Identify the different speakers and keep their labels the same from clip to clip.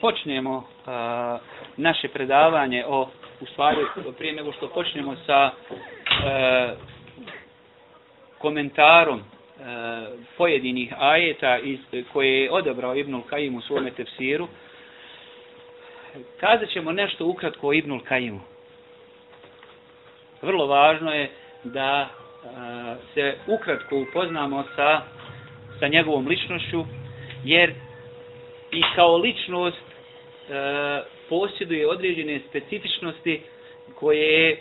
Speaker 1: počnemo uh, naše predavanje o u stvari prije nego što počnemo sa uh, komentarom uh, pojedinih ajeta iz, koje je odabrao Ibnul Kajim u svome tefsiru. Kazat ćemo nešto ukratko o Ibnul Kajimu. Vrlo važno je da Eh, se ukratko upoznamo sa sa njegovom ličnošću jer i kao ličnost e, posjeduje određene specifičnosti koje je e,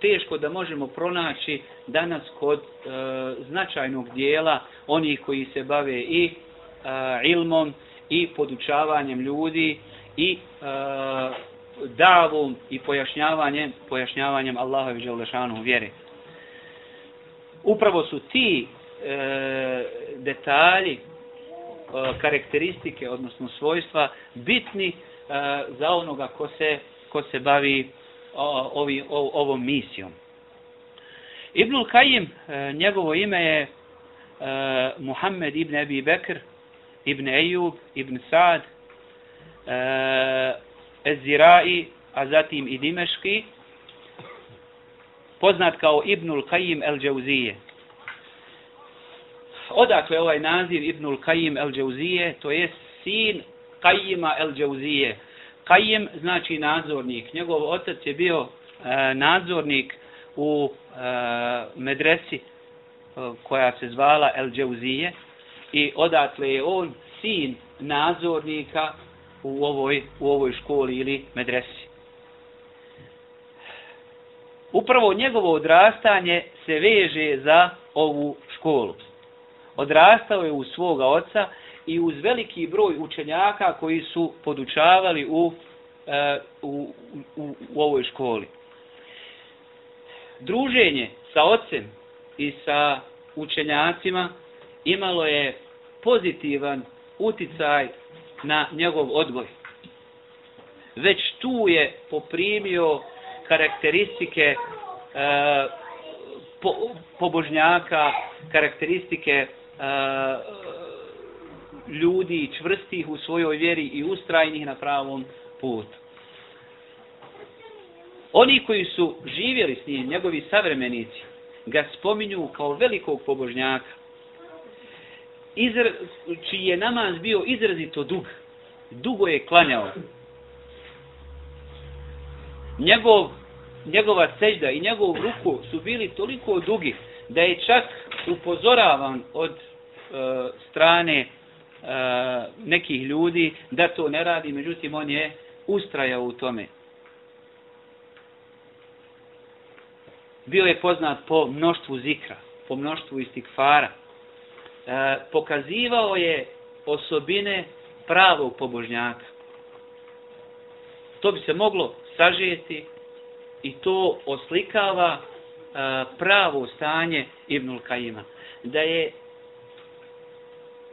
Speaker 1: teško da možemo pronaći danas kod e, značajnog dijela onih koji se bave i e, ilmom i podučavanjem ljudi i e, davom i pojašnjavanjem pojašnjavanjem Allahovi i vjeri. vjere. Upravo su ti e, detalji E, karakteristike, odnosno svojstva, bitni e, za onoga ko se, ko se bavi ovi, ovom misijom. Ibnul Kajim, e, njegovo ime je e, Muhammed ibn Abi Bekr, ibn Ejub, ibn Sad, e, Ezirai, a zatim i Dimeški, poznat kao Ibnul Qayyim el-Džauzije odakle ovaj naziv Ibnul Qayyim el Džauzije, to je sin Qayyima el Džauzije. Qayyim znači nadzornik. Njegov otac je bio e, nadzornik u e, medresi e, koja se zvala el Džauzije i odatle je on sin nadzornika u ovoj, u ovoj školi ili medresi. Upravo njegovo odrastanje se veže za ovu školu odrastao je u svoga oca i uz veliki broj učenjaka koji su podučavali u, e, u, u, u ovoj školi. Druženje sa ocem i sa učenjacima imalo je pozitivan uticaj na njegov odgoj. Već tu je poprimio karakteristike e, po, pobožnjaka, karakteristike e, ljudi čvrstih u svojoj vjeri i ustrajnih na pravom putu. Oni koji su živjeli s njim, njegovi savremenici, ga spominju kao velikog pobožnjaka, izr, čiji je namaz bio izrazito dug, dugo je klanjao. Njegov, njegova seđda i njegov ruku su bili toliko dugi da je čak upozoravan od E, strane e, nekih ljudi da to ne radi, međutim on je ustrajao u tome. Bio je poznat po mnoštvu zikra, po mnoštvu istikfara. E, pokazivao je osobine pravog pobožnjaka. To bi se moglo sažijeti i to oslikava e, pravo stanje Ibnul Kajima. Da je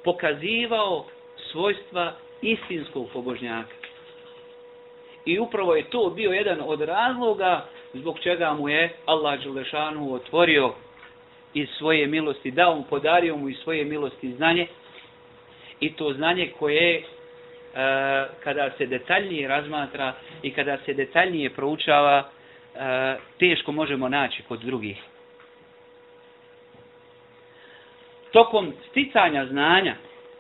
Speaker 1: pokazivao svojstva istinskog pobožnjaka. I upravo je to bio jedan od razloga zbog čega mu je Allah Đelešanu otvorio iz svoje milosti, dao mu, podario mu iz svoje milosti znanje i to znanje koje e, kada se detaljnije razmatra i kada se detaljnije proučava e, Eh, teško možemo naći kod drugih. tokom sticanja znanja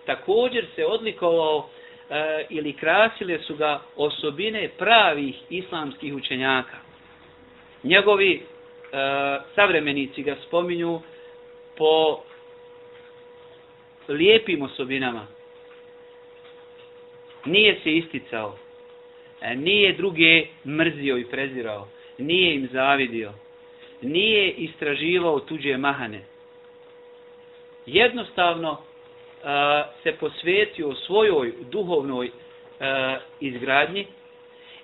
Speaker 1: također se odlikovao e, ili krasile su ga osobine pravih islamskih učenjaka. Njegovi e, savremenici ga spominju po lijepim osobinama. Nije se isticao, e, nije druge mrzio i prezirao, nije im zavidio, nije istraživao tuđe mahane, jednostavno uh, se posvetio svojoj duhovnoj uh, izgradnji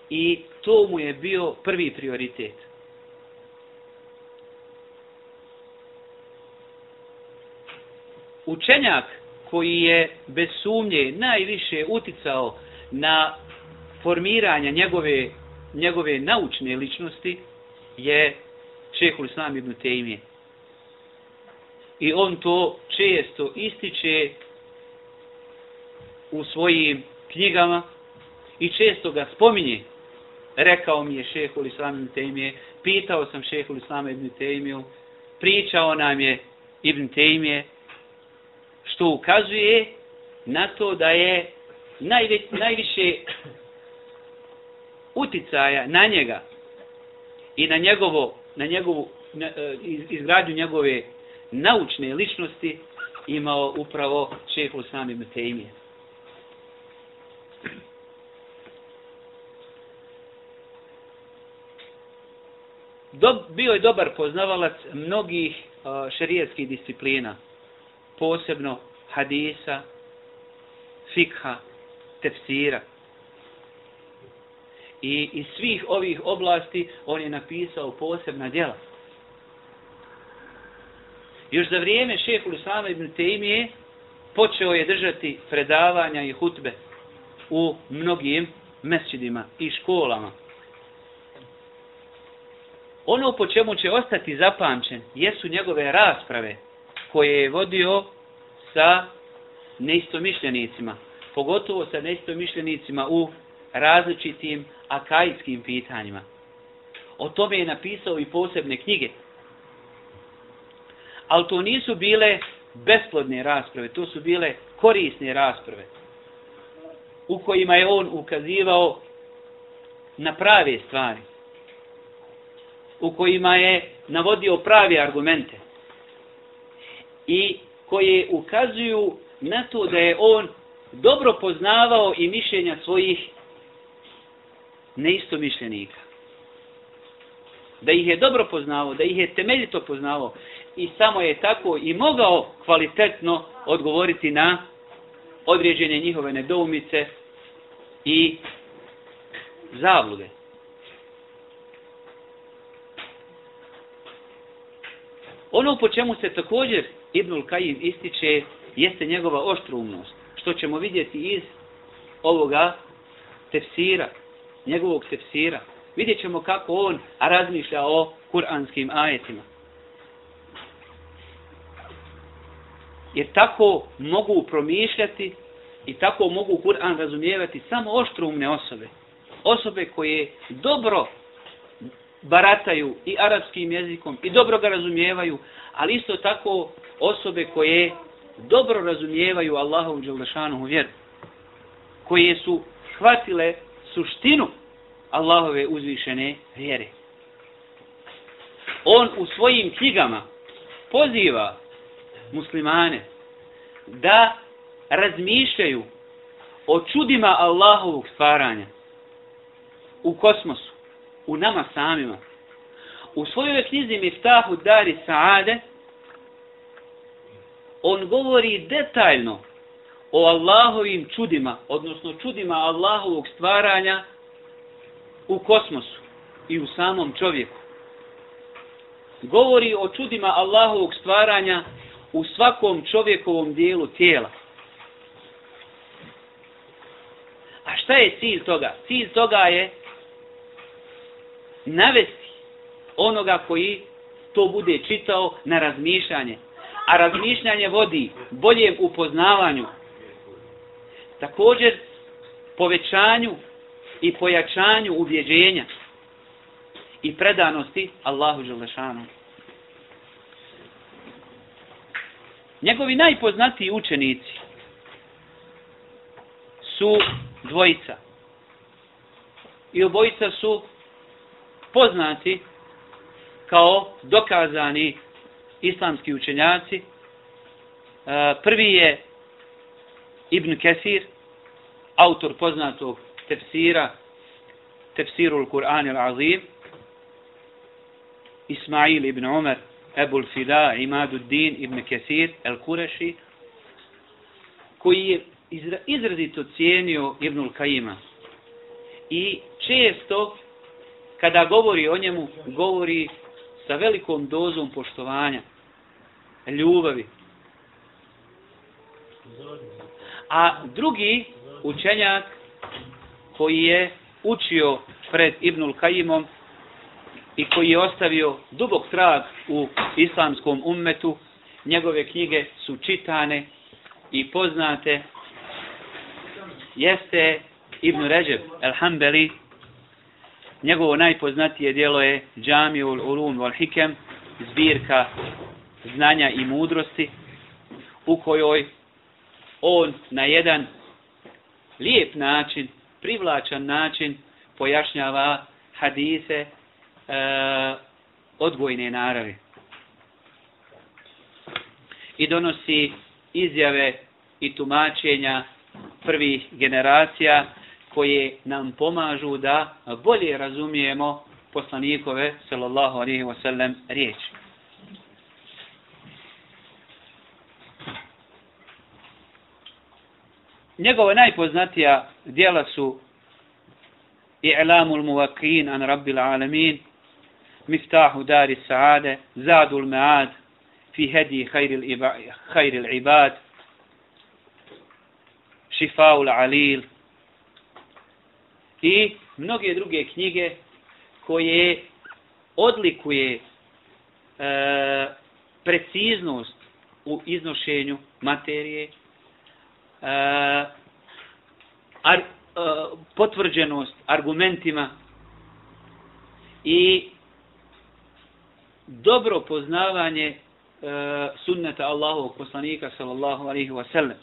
Speaker 1: i to mu je bio prvi prioritet. Učenjak koji je bez sumnje najviše uticao na formiranje njegove, njegove naučne ličnosti je šehul Islam ibn Tejmije. I on to često ističe u svojim knjigama i često ga spominje. Rekao mi je šehul Islam ibn Tejmije, pitao sam šehul Islam ibn Tejmiju, pričao nam je ibn Tejmije, što ukazuje na to da je najveć, najviše uticaja na njega i na njegovo na njegovu na, e, izgradnju njegove naučne ličnosti imao upravo šehu sami Metejmije. Dob, bio je dobar poznavalac mnogih e, šerijetskih disciplina, posebno hadisa, fikha, tefsira. I iz svih ovih oblasti on je napisao posebna djela. Još za vrijeme šehu Lusama ibn Tejmije počeo je držati predavanja i hutbe u mnogim mesčidima i školama. Ono po čemu će ostati zapamćen jesu njegove rasprave koje je vodio sa neistomišljenicima, pogotovo sa neistomišljenicima u različitim akajskim pitanjima. O tome je napisao i posebne knjige. Ali to nisu bile besplodne rasprave, to su bile korisne rasprave u kojima je on ukazivao na prave stvari, u kojima je navodio prave argumente i koje ukazuju na to da je on dobro poznavao i mišljenja svojih neistomišljenika. Da ih je dobro poznavao, da ih je temeljito poznavao i samo je tako i mogao kvalitetno odgovoriti na određene njihove nedoumice i zablude. Ono po čemu se također Ibnul Kajim ističe jeste njegova oštrumnost, što ćemo vidjeti iz ovoga tefsira, njegovog tefsira. Vidjet ćemo kako on razmišlja o kuranskim ajetima. Jer tako mogu promišljati i tako mogu Kur'an razumijevati samo oštrumne osobe. Osobe koje dobro barataju i arapskim jezikom i dobro ga razumijevaju, ali isto tako osobe koje dobro razumijevaju Allahovu dželdašanuhu vjeru, koje su shvatile suštinu Allahove uzvišene vjere. On u svojim knjigama poziva muslimane da razmišljaju o čudima Allahovog stvaranja u kosmosu, u nama samima. U svojoj knjizi Miftahu Dari Saade on govori detaljno o Allahovim čudima, odnosno čudima Allahovog stvaranja u kosmosu i u samom čovjeku. Govori o čudima Allahovog stvaranja u svakom čovjekovom dijelu tijela. A šta je cilj toga? Cilj toga je navesti onoga koji to bude čitao na razmišljanje. A razmišljanje vodi boljem upoznavanju. Također povećanju i pojačanju ubjeđenja i predanosti Allahu Đelešanu. Njegovi najpoznatiji učenici su dvojica. I obojica su poznati kao dokazani islamski učenjaci. E, prvi je Ibn Kesir, autor poznatog tefsira, tefsirul Kur'an il-Azim, Ismail ibn Umar, Ebul Fida, Imaduddin ibn Kesir, El Kureši, koji je izrazito cijenio Ibnul Kajima. I često, kada govori o njemu, govori sa velikom dozom poštovanja, ljubavi. A drugi učenjak koji je učio pred Ibnul Kajimom i koji je ostavio dubog trag u islamskom ummetu. Njegove knjige su čitane i poznate. Jeste Ibn Ređeb el-Hambeli. Njegovo najpoznatije dijelo je Džamiul Ulum wal Hikem, zbirka znanja i mudrosti, u kojoj on na jedan lijep način, privlačan način pojašnjava hadise e, odgojne naravi. I donosi izjave i tumačenja prvih generacija koje nam pomažu da bolje razumijemo poslanikove sallallahu alejhi ve sellem riječi. Njegove najpoznatija dijela su I'lamul Muwaqqin an Rabbil Alamin, Miftahu Dari Saade, Zadul Ma'ad, fi hedi khairil ibad, Šifaul Alil i mnoge druge knjige koje odlikuje e, preciznost u iznošenju materije, Eh, ar, eh, potvrđenost argumentima i dobro poznavanje eh, sunneta Allahovog poslanika sallallahu alaihi wa sallam.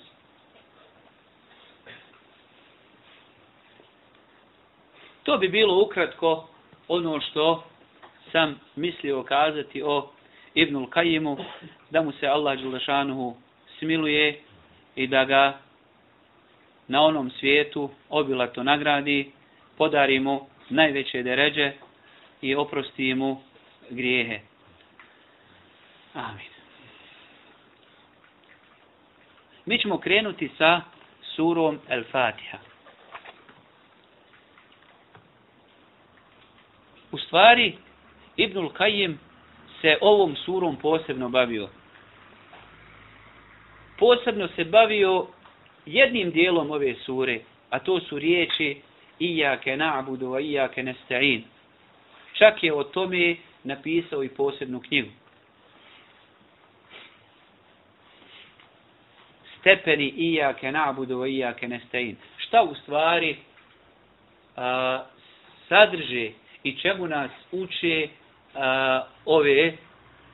Speaker 1: To bi bilo ukratko ono što sam mislio kazati o Ibnul Kajimu, da mu se Allah Đulašanuhu smiluje i da ga na onom svijetu obilato nagradi, podari mu najveće deređe i oprosti mu grijehe. Amin. Mi ćemo krenuti sa surom El Fatiha. U stvari, Ibnul Kajim se ovom surom posebno bavio. Posebno se bavio jednim dijelom ove sure, a to su riječi Iyake na'budu wa iyake nesta'in. Čak je o tome napisao i posebnu knjigu. Stepeni Iyake na'budu wa iyake nesta'in. Šta u stvari a, sadrže i čemu nas uče a, ove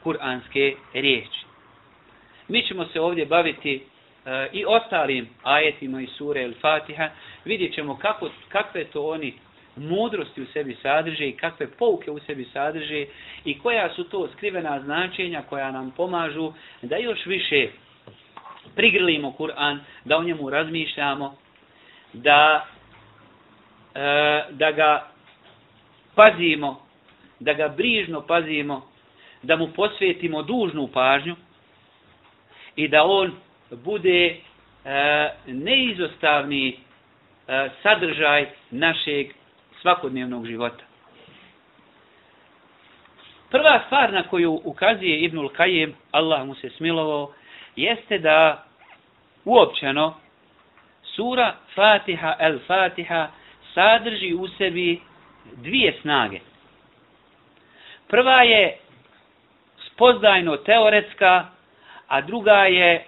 Speaker 1: kuranske riječi. Mi ćemo se ovdje baviti E, i ostalim ajetima iz sure El Fatiha. Vidjet ćemo kako, kakve to oni mudrosti u sebi sadrže i kakve pouke u sebi sadrže i koja su to skrivena značenja koja nam pomažu da još više prigrlimo Kur'an, da o njemu razmišljamo, da, e, da ga pazimo, da ga brižno pazimo, da mu posvetimo dužnu pažnju i da on bude e, neizostavni e, sadržaj našeg svakodnevnog života. Prva stvar na koju ukazuje Ibnul Kajim, Allah mu se smilovao, jeste da uopćeno sura Fatiha el Fatiha sadrži u sebi dvije snage. Prva je spoznajno teoretska, a druga je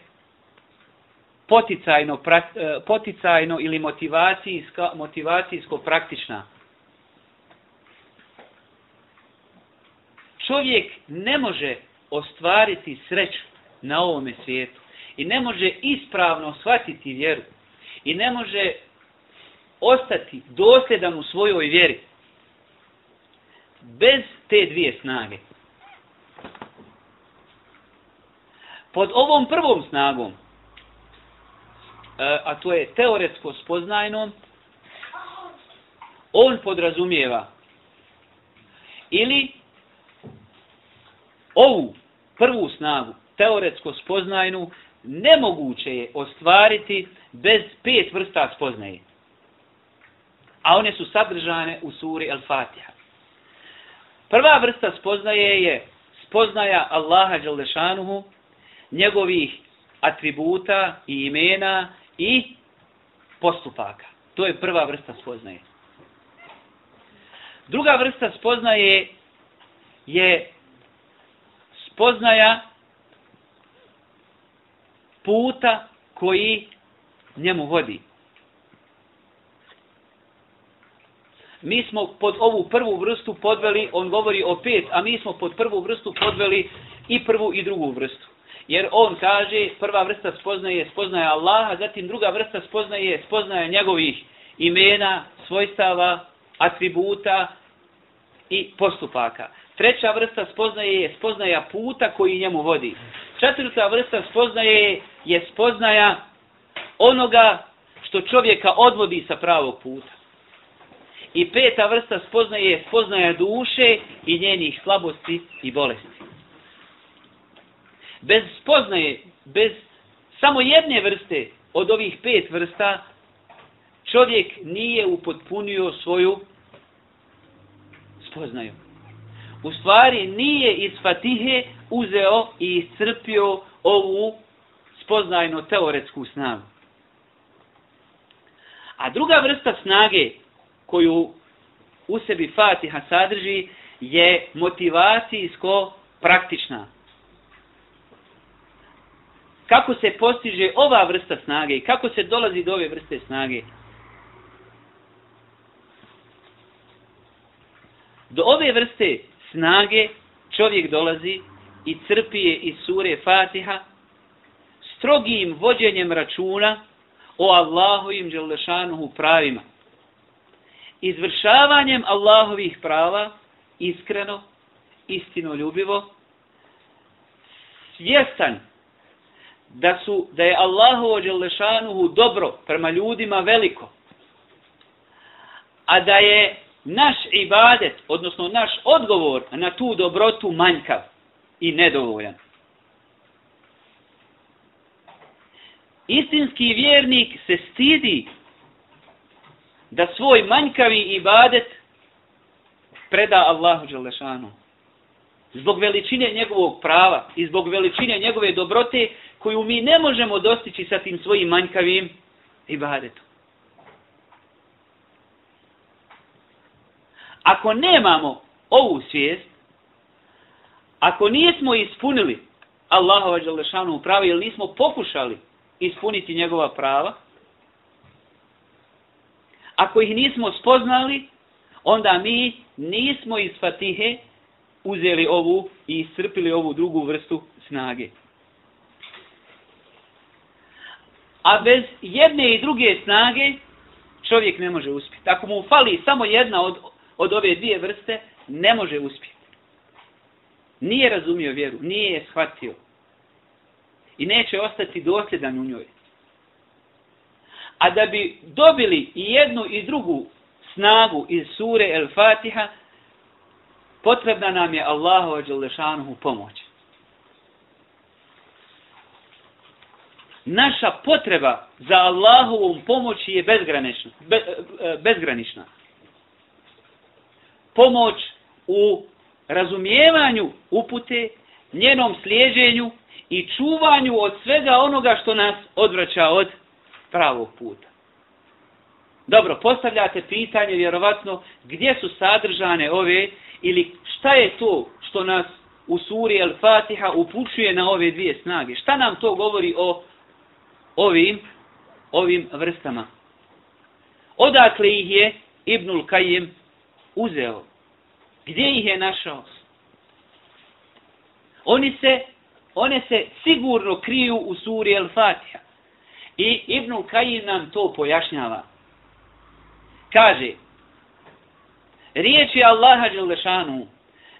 Speaker 1: poticajno, e, poticajno ili motivacijsko, motivacijsko praktična. Čovjek ne može ostvariti sreću na ovome svijetu i ne može ispravno shvatiti vjeru i ne može ostati dosljedan u svojoj vjeri bez te dvije snage. Pod ovom prvom snagom, E, a to je teoretsko spoznajno, on podrazumijeva ili ovu prvu snagu, teoretsko spoznajnu, nemoguće je ostvariti bez pet vrsta spoznaje. A one su sadržane u suri Al-Fatiha. Prva vrsta spoznaje je spoznaja Allaha Đalešanuhu, njegovih atributa i imena i postupaka. To je prva vrsta spoznaje. Druga vrsta spoznaje je spoznaja puta koji njemu vodi. Mi smo pod ovu prvu vrstu podveli, on govori o pet, a mi smo pod prvu vrstu podveli i prvu i drugu vrstu. Jer on kaže, prva vrsta spoznaje, spoznaje Allaha, zatim druga vrsta spoznaje, spoznaje njegovih imena, svojstava, atributa i postupaka. Treća vrsta spoznaje je spoznaja puta koji njemu vodi. Četvrta vrsta spoznaje je spoznaja onoga što čovjeka odvodi sa pravog puta. I peta vrsta spoznaje je spoznaja duše i njenih slabosti i bolesti. Bez spoznaje, bez samo jedne vrste od ovih pet vrsta, čovjek nije upotpunio svoju spoznaju. U stvari nije iz Fatihe uzeo i iscrpio ovu spoznajno teoretsku snagu. A druga vrsta snage koju u sebi Fatiha sadrži je motivacijsko praktična. Kako se postiže ova vrsta snage i kako se dolazi do ove vrste snage? Do ove vrste snage čovjek dolazi i crpije iz sure Fatiha strogim vođenjem računa o Allahovim dželešanuhu pravima. Izvršavanjem Allahovih prava iskreno, istinoljubivo, svjestan da su da je Allahovo dželešanuhu dobro prema ljudima veliko, a da je naš ibadet, odnosno naš odgovor na tu dobrotu manjkav i nedovoljan. Istinski vjernik se stidi da svoj manjkavi ibadet preda Allahu Đalešanu. Zbog veličine njegovog prava i zbog veličine njegove dobrote koju mi ne možemo dostići sa tim svojim manjkavim ibadetom. Ako nemamo ovu svijest, ako nismo ispunili Allahova Đalešanu prava ili nismo pokušali ispuniti njegova prava, ako ih nismo spoznali, onda mi nismo iz Fatihe uzeli ovu i iscrpili ovu drugu vrstu snage. A bez jedne i druge snage čovjek ne može uspjeti. Ako mu fali samo jedna od, od ove dvije vrste, ne može uspjeti. Nije razumio vjeru, nije je shvatio. I neće ostati dosljedan u njoj. A da bi dobili i jednu i drugu snagu iz sure El Fatiha, potrebna nam je Allahu Đalešanuhu pomoć. Naša potreba za Allahovom pomoći je bezgranična. Be, e, e, bezgranična. Pomoć u razumijevanju upute, njenom slijeđenju i čuvanju od svega onoga što nas odvraća od pravog puta. Dobro, postavljate pitanje vjerovatno gdje su sadržane ove ili šta je to što nas u suri Al-Fatiha upućuje na ove dvije snage. Šta nam to govori o ovim, ovim vrstama? Odakle ih je Ibnul Kajim uzeo? Gdje ih je našao? Oni se, one se sigurno kriju u suri Al-Fatiha. I Ibnul Kajim nam to pojašnjava. Kaže, riječi Allaha Đelešanu,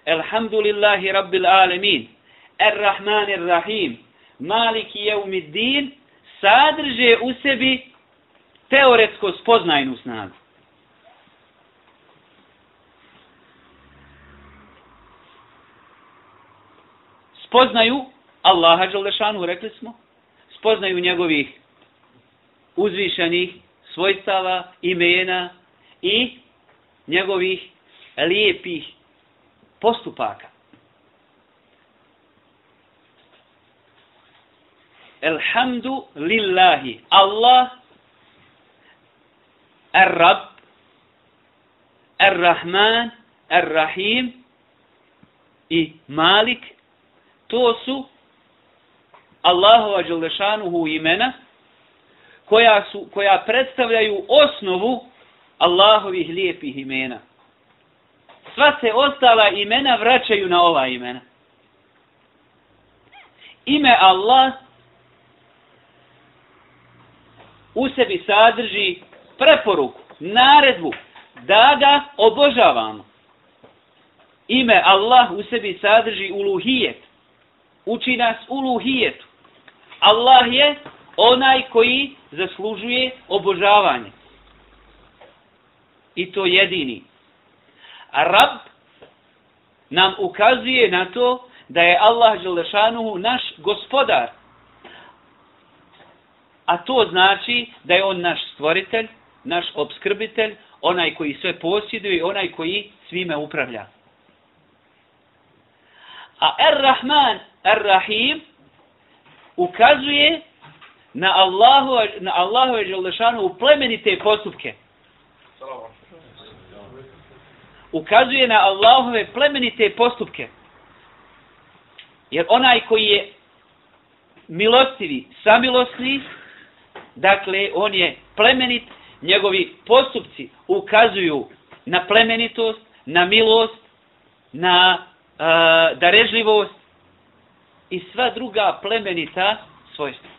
Speaker 1: Elhamdulillahi Rabbil Alemin, Ar-Rahman Ar-Rahim, Maliki Jevmiddin, sadrže u sebi teoretsko spoznajnu snagu. Spoznaju Allaha Đalešanu, rekli smo, spoznaju njegovih uzvišenih svojstava, imena i njegovih lijepih postupaka. Elhamdu lillahi. Allah Ar-Rab Ar-Rahman Ar-Rahim i Malik, to su Allahova Đelešanuhu imena, koja, su, koja predstavljaju osnovu Allahovih lijepih imena. Sva se ostala imena vraćaju na ova imena. Ime Allah u sebi sadrži preporuku, naredbu, da ga obožavamo. Ime Allah u sebi sadrži uluhijet. Uči nas uluhijetu. Allah je onaj koji zaslužuje obožavanje. I to jedini. A Rab nam ukazuje na to da je Allah Želešanuhu naš gospodar. A to znači da je on naš stvoritelj, naš obskrbitelj, onaj koji sve posjeduje i onaj koji svime upravlja. A Ar-Rahman, Ar-Rahim ukazuje na Allahu, na Allahu je Želešanu u plemenite postupke. Ukazuje na Allahove plemenite postupke. Jer onaj koji je milostivi, samilosni, dakle, on je plemenit, njegovi postupci ukazuju na plemenitost, na milost, na uh, darežljivost i sva druga plemenita svojstva.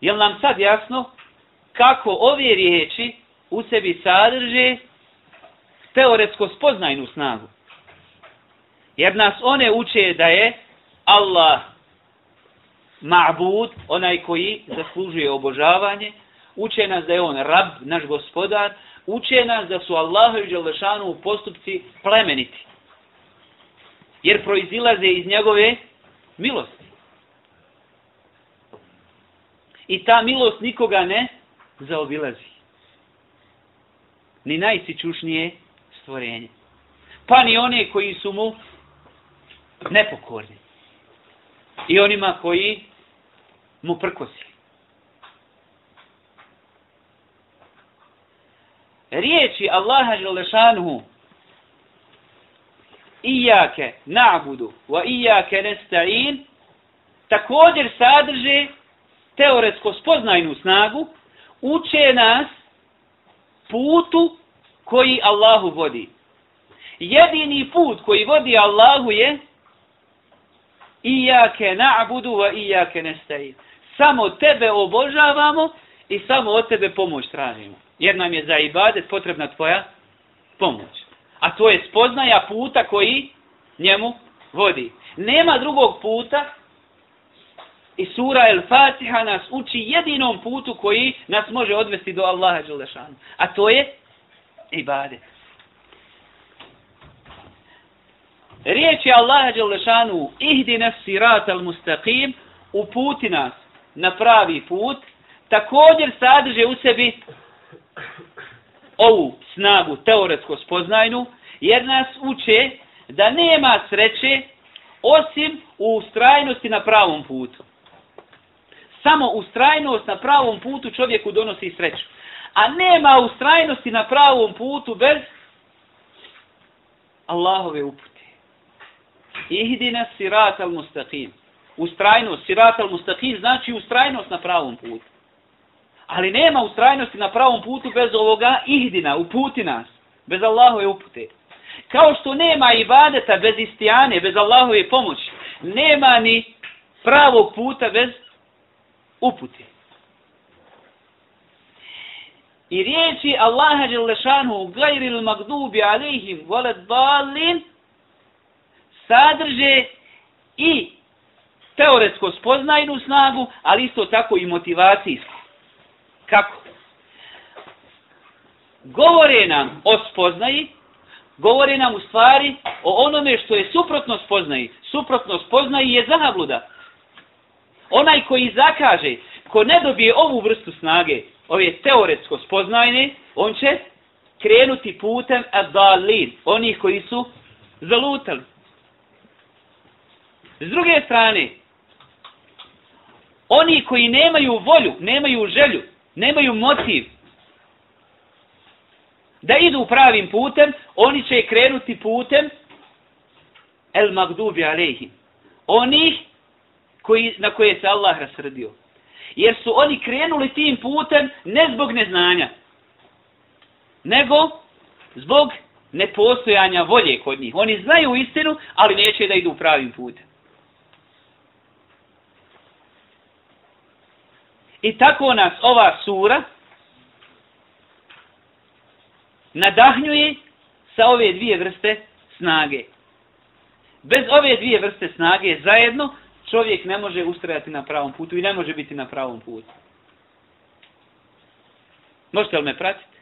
Speaker 1: Je nam sad jasno kako ove riječi u sebi sadrže teoretsko spoznajnu snagu? Jer nas one uče da je Allah ma'bud, onaj koji zaslužuje obožavanje, uče nas da je on rab, naš gospodar, uče nas da su Allahu i Đalešanu u postupci plemeniti. Jer proizilaze iz njegove milosti. I ta milost nikoga ne zaobilazi. Ni najsičušnije stvorenje. Pa ni one koji su mu nepokorni. I onima koji mu prkosi. Riječi Allaha Želešanuhu Iyake na'budu wa iyake nesta'in također sadrže teoretsko spoznajnu snagu uče nas putu koji Allahu vodi. Jedini put koji vodi Allahu je Iyake na'budu wa iyake nesta'in. Samo tebe obožavamo i samo od tebe pomoć tražimo. Jer nam je za ibadet potrebna tvoja pomoć. A to je spoznaja puta koji njemu vodi. Nema drugog puta i sura El Fatiha nas uči jedinom putu koji nas može odvesti do Allaha Đelešanu. A to je ibadet. Riječ je Allaha Đelešanu ihdi nas sirat al mustaqim uputi nas na pravi put također sadrže u sebi ovu snagu teoretsko spoznajnu jer nas uče da nema sreće osim u ustrajnosti na pravom putu samo ustrajnost na pravom putu čovjeku donosi sreću. A nema ustrajnosti na pravom putu bez Allahove upute. Ihdina sirat al mustaqim. Ustrajnost, sirat al mustaqim znači ustrajnost na pravom putu. Ali nema ustrajnosti na pravom putu bez ovoga ihdina, uputi nas. Bez Allahove upute. Kao što nema ibadeta bez istijane, bez Allahove pomoći. Nema ni pravog puta bez upute. I riječi Allaha Đelešanu gajri il magdubi alihim volet balin sadrže i teoretsko spoznajnu snagu, ali isto tako i motivacijsku. Kako? Govore nam o spoznaji, govore nam u stvari o onome što je suprotno spoznaji. Suprotno spoznaji je zabluda. Onaj koji zakaže, ko ne dobije ovu vrstu snage, ove teoretsko spoznajne, on će krenuti putem adalin, onih koji su zalutali. S druge strane, oni koji nemaju volju, nemaju želju, nemaju motiv, da idu pravim putem, oni će krenuti putem el magdubi alejhim. Oni koji, na koje se Allah rasrdio. Jer su oni krenuli tim putem ne zbog neznanja, nego zbog nepostojanja volje kod njih. Oni znaju istinu, ali neće da idu pravim putem. I tako nas ova sura nadahnjuje sa ove dvije vrste snage. Bez ove dvije vrste snage zajedno čovjek ne može ustrajati na pravom putu i ne može biti na pravom putu. Možete li me pratiti?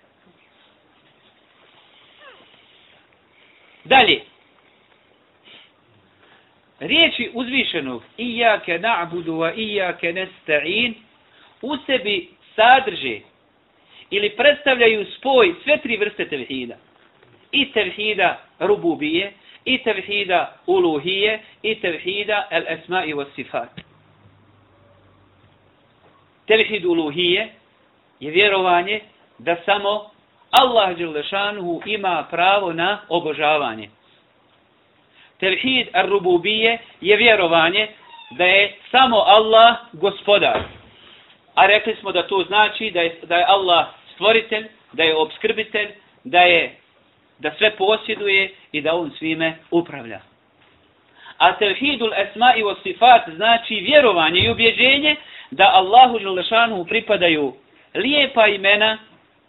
Speaker 1: Dalje. Riječi uzvišenog Iyake na'budu wa iyake nesta'in u sebi sadrže ili predstavljaju spoj sve tri vrste tevhida. I tevhida rububije, i tevhida uluhije, i tevhida el esma i sifat. Tevhid uluhije je vjerovanje da samo Allah Đelešanuhu ima pravo na obožavanje. Tevhid ar-rububije je vjerovanje da je samo Allah gospodar. A rekli smo da to znači da je, da je Allah stvoritelj, da je obskrbitelj, da je da sve posjeduje i da on svime upravlja. A tevhidul esma i sifat znači vjerovanje i ubjeđenje da Allahu Đelešanu pripadaju lijepa imena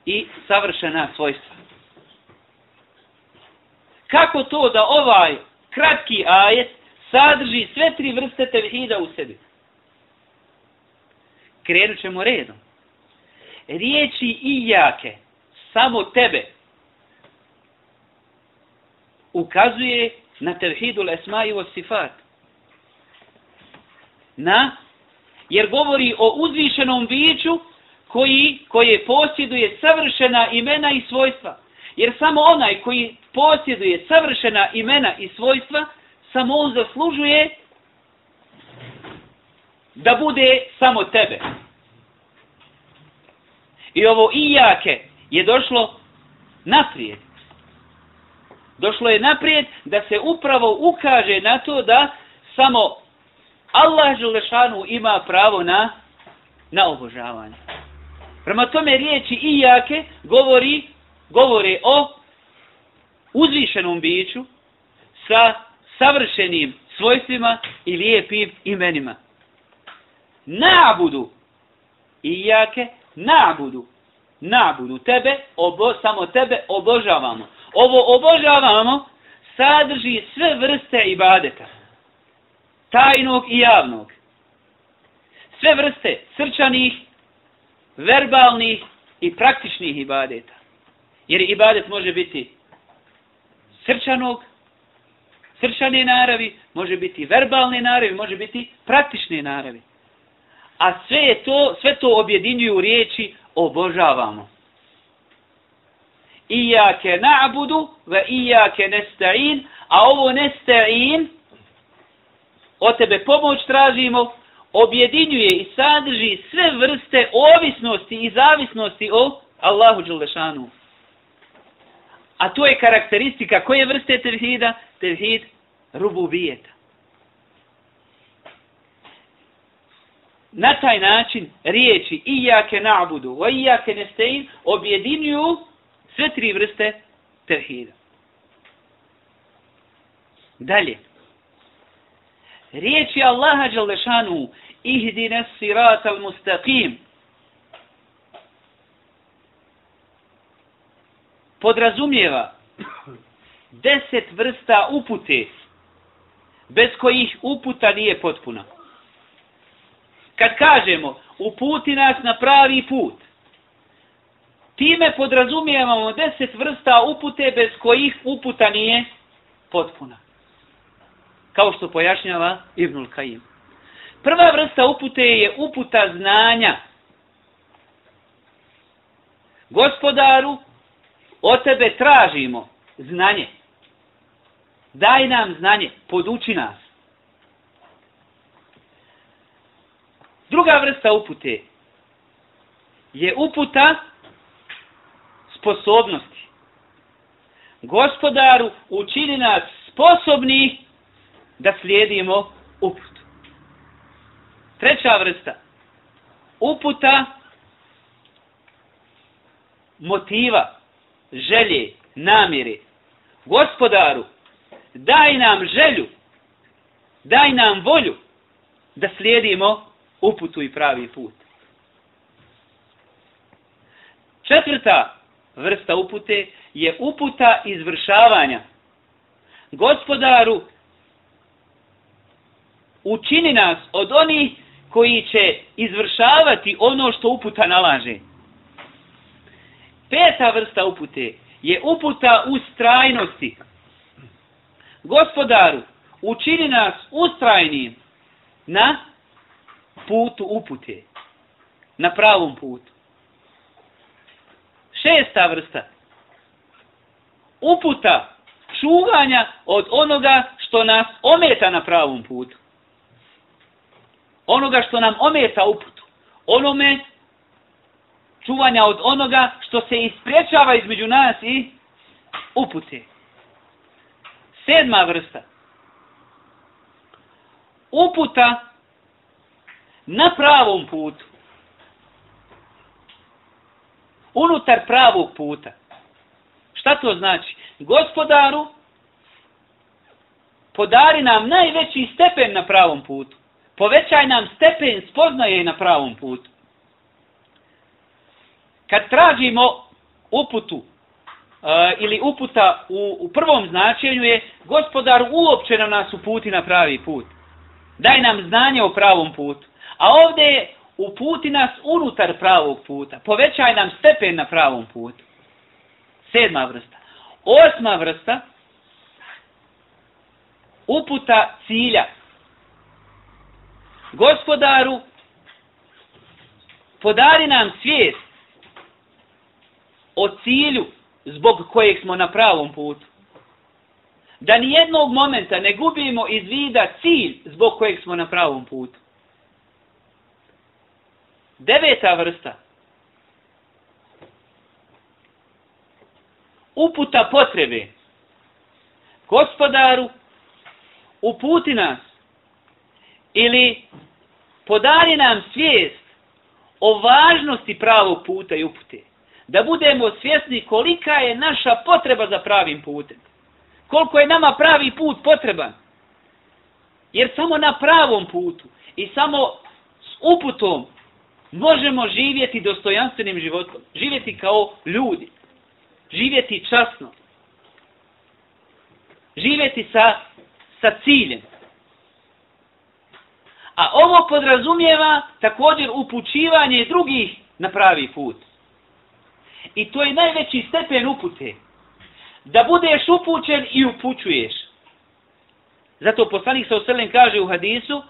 Speaker 1: i savršena svojstva. Kako to da ovaj kratki ajet sadrži sve tri vrste tevhida u sebi? Krenut ćemo redom. Riječi i jake, samo tebe, ukazuje na tevhidul esma i sifat. Na, jer govori o uzvišenom biću koji, koje posjeduje savršena imena i svojstva. Jer samo onaj koji posjeduje savršena imena i svojstva, samo on zaslužuje da bude samo tebe. I ovo i je došlo naprijed. Došlo je naprijed da se upravo ukaže na to da samo Allah Želešanu ima pravo na, na obožavanje. Prema tome riječi i govori, govore o uzvišenom biću sa savršenim svojstvima i lijepim imenima. Nabudu i jake nabudu. Nabudu tebe, obo, samo tebe obožavamo. Ovo obožavamo sadrži sve vrste ibadeta. Tajnog i javnog. Sve vrste srčanih, verbalnih i praktičnih ibadeta. Jer ibadet može biti srčanog, srčane naravi, može biti verbalne naravi, može biti praktične naravi. A sve je to, sve to objedinjuju riječi obožavamo. Iyake na'budu ve iyake nesta'in, a ovo nesta'in, o tebe pomoć tražimo, objedinjuje i sadrži sve vrste ovisnosti i zavisnosti o Allahu Đulešanu. A to je karakteristika koje vrste tevhida? Tevhid rububijeta. Na taj način riječi ijake na'budu wa ijake nestein objedinjuju sve tri vrste tevhida. Dalje. Riječi Allaha Đalešanu ihdine sirata al mustaqim podrazumijeva deset vrsta upute bez kojih uputa nije potpuna. Kad kažemo uputi nas na pravi put, time podrazumijevamo deset vrsta upute bez kojih uputa nije potpuna. Kao što pojašnjava Ibnul Kajim. Prva vrsta upute je uputa znanja. Gospodaru, od tebe tražimo znanje. Daj nam znanje, poduči nas. Druga vrsta upute je uputa sposobnosti. Gospodaru, učini nas sposobni da slijedimo uput. Treća vrsta. Uputa motiva, želje, namjere. Gospodaru, daj nam želju, daj nam volju da slijedimo uputu i pravi put. Četvrta vrsta upute je uputa izvršavanja. Gospodaru, učini nas od onih koji će izvršavati ono što uputa nalaže. Peta vrsta upute je uputa u strajnosti. Gospodaru, učini nas ustrajnim na putu upute. Na pravom putu. Šesta vrsta. Uputa čuvanja od onoga što nas ometa na pravom putu. Onoga što nam ometa uputu. Onome čuvanja od onoga što se isprečava između nas i upute. Sedma vrsta. Uputa na pravom putu. Unutar pravog puta. Šta to znači? Gospodaru, podari nam najveći stepen na pravom putu. Povećaj nam stepen spoznaje na pravom putu kad tražimo uputu uh, ili uputa u, u prvom značenju je gospodar uopće nam nas uputi na pravi put. Daj nam znanje o pravom putu. A ovdje je uputi nas unutar pravog puta. Povećaj nam stepen na pravom putu. Sedma vrsta. Osma vrsta. Uputa cilja. Gospodaru, podari nam svijest o cilju zbog kojeg smo na pravom putu. Da ni jednog momenta ne gubimo iz vida cilj zbog kojeg smo na pravom putu. Deveta vrsta. Uputa potrebe. Gospodaru, uputi nas ili podari nam svijest o važnosti pravog puta i upute da budemo svjesni kolika je naša potreba za pravim putem. Koliko je nama pravi put potreban. Jer samo na pravom putu i samo s uputom možemo živjeti dostojanstvenim životom. Živjeti kao ljudi. Živjeti časno. Živjeti sa, sa ciljem. A ovo podrazumijeva također upućivanje drugih na pravi put. I to je najveći stepen upute. Da budeš upućen i upućuješ. Zato poslanik sa oselem kaže u hadisu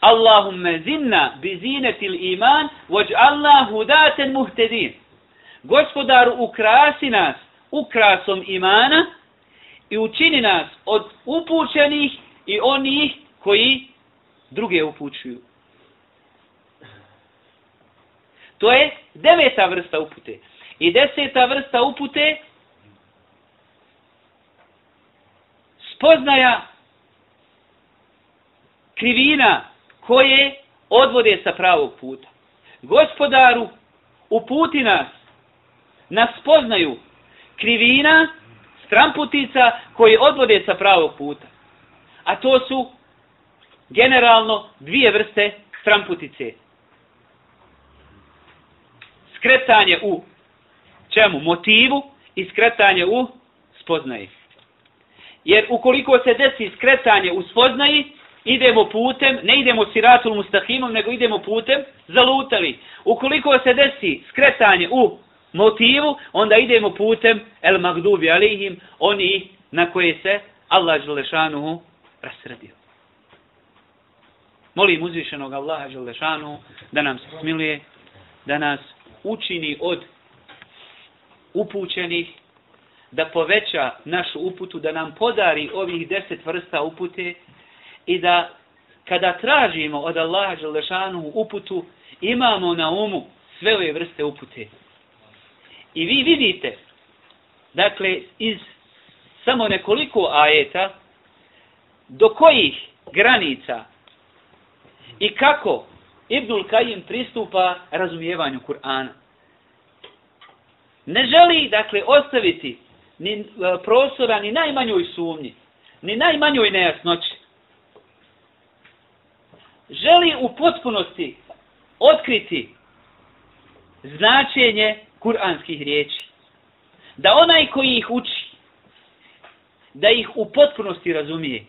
Speaker 1: Allahumme zinna bi zinetil iman vođ Allah hudaten muhtedin. Gospodaru ukrasi nas ukrasom imana i učini nas od upućenih i onih koji druge upućuju. To je deveta vrsta upute. I deseta vrsta upute spoznaja krivina koje odvode sa pravog puta. Gospodaru, uputi nas na spoznaju krivina, stramputica koje odvode sa pravog puta. A to su generalno dvije vrste stramputice. Skretanje u čemu? Motivu i skretanje u spoznaji. Jer ukoliko se desi skretanje u spoznaji, idemo putem, ne idemo siratul mustahimom, nego idemo putem zalutali. Ukoliko se desi skretanje u motivu, onda idemo putem el magdubi alihim, oni na koje se Allah Želešanuhu rasredio. Molim uzvišenog Allaha Želešanuhu da nam se smiluje, da nas učini od upućenih, da poveća našu uputu, da nam podari ovih deset vrsta upute i da kada tražimo od Allaha Đalešanu uputu, imamo na umu sve ove vrste upute. I vi vidite, dakle, iz samo nekoliko ajeta do kojih granica i kako Ibnul Kajim pristupa razumijevanju Kur'ana. Ne želi, dakle, ostaviti ni e, prostora, ni najmanjoj sumnji, ni najmanjoj nejasnoći. Želi u potpunosti otkriti značenje kuranskih riječi. Da onaj koji ih uči, da ih u potpunosti razumije,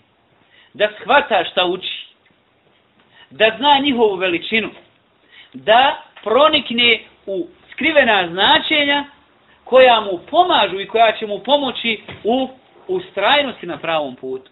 Speaker 1: da shvata šta uči, da zna njihovu veličinu, da pronikne u skrivena značenja koja mu pomažu i koja će mu pomoći u ustrajnosti na pravom putu.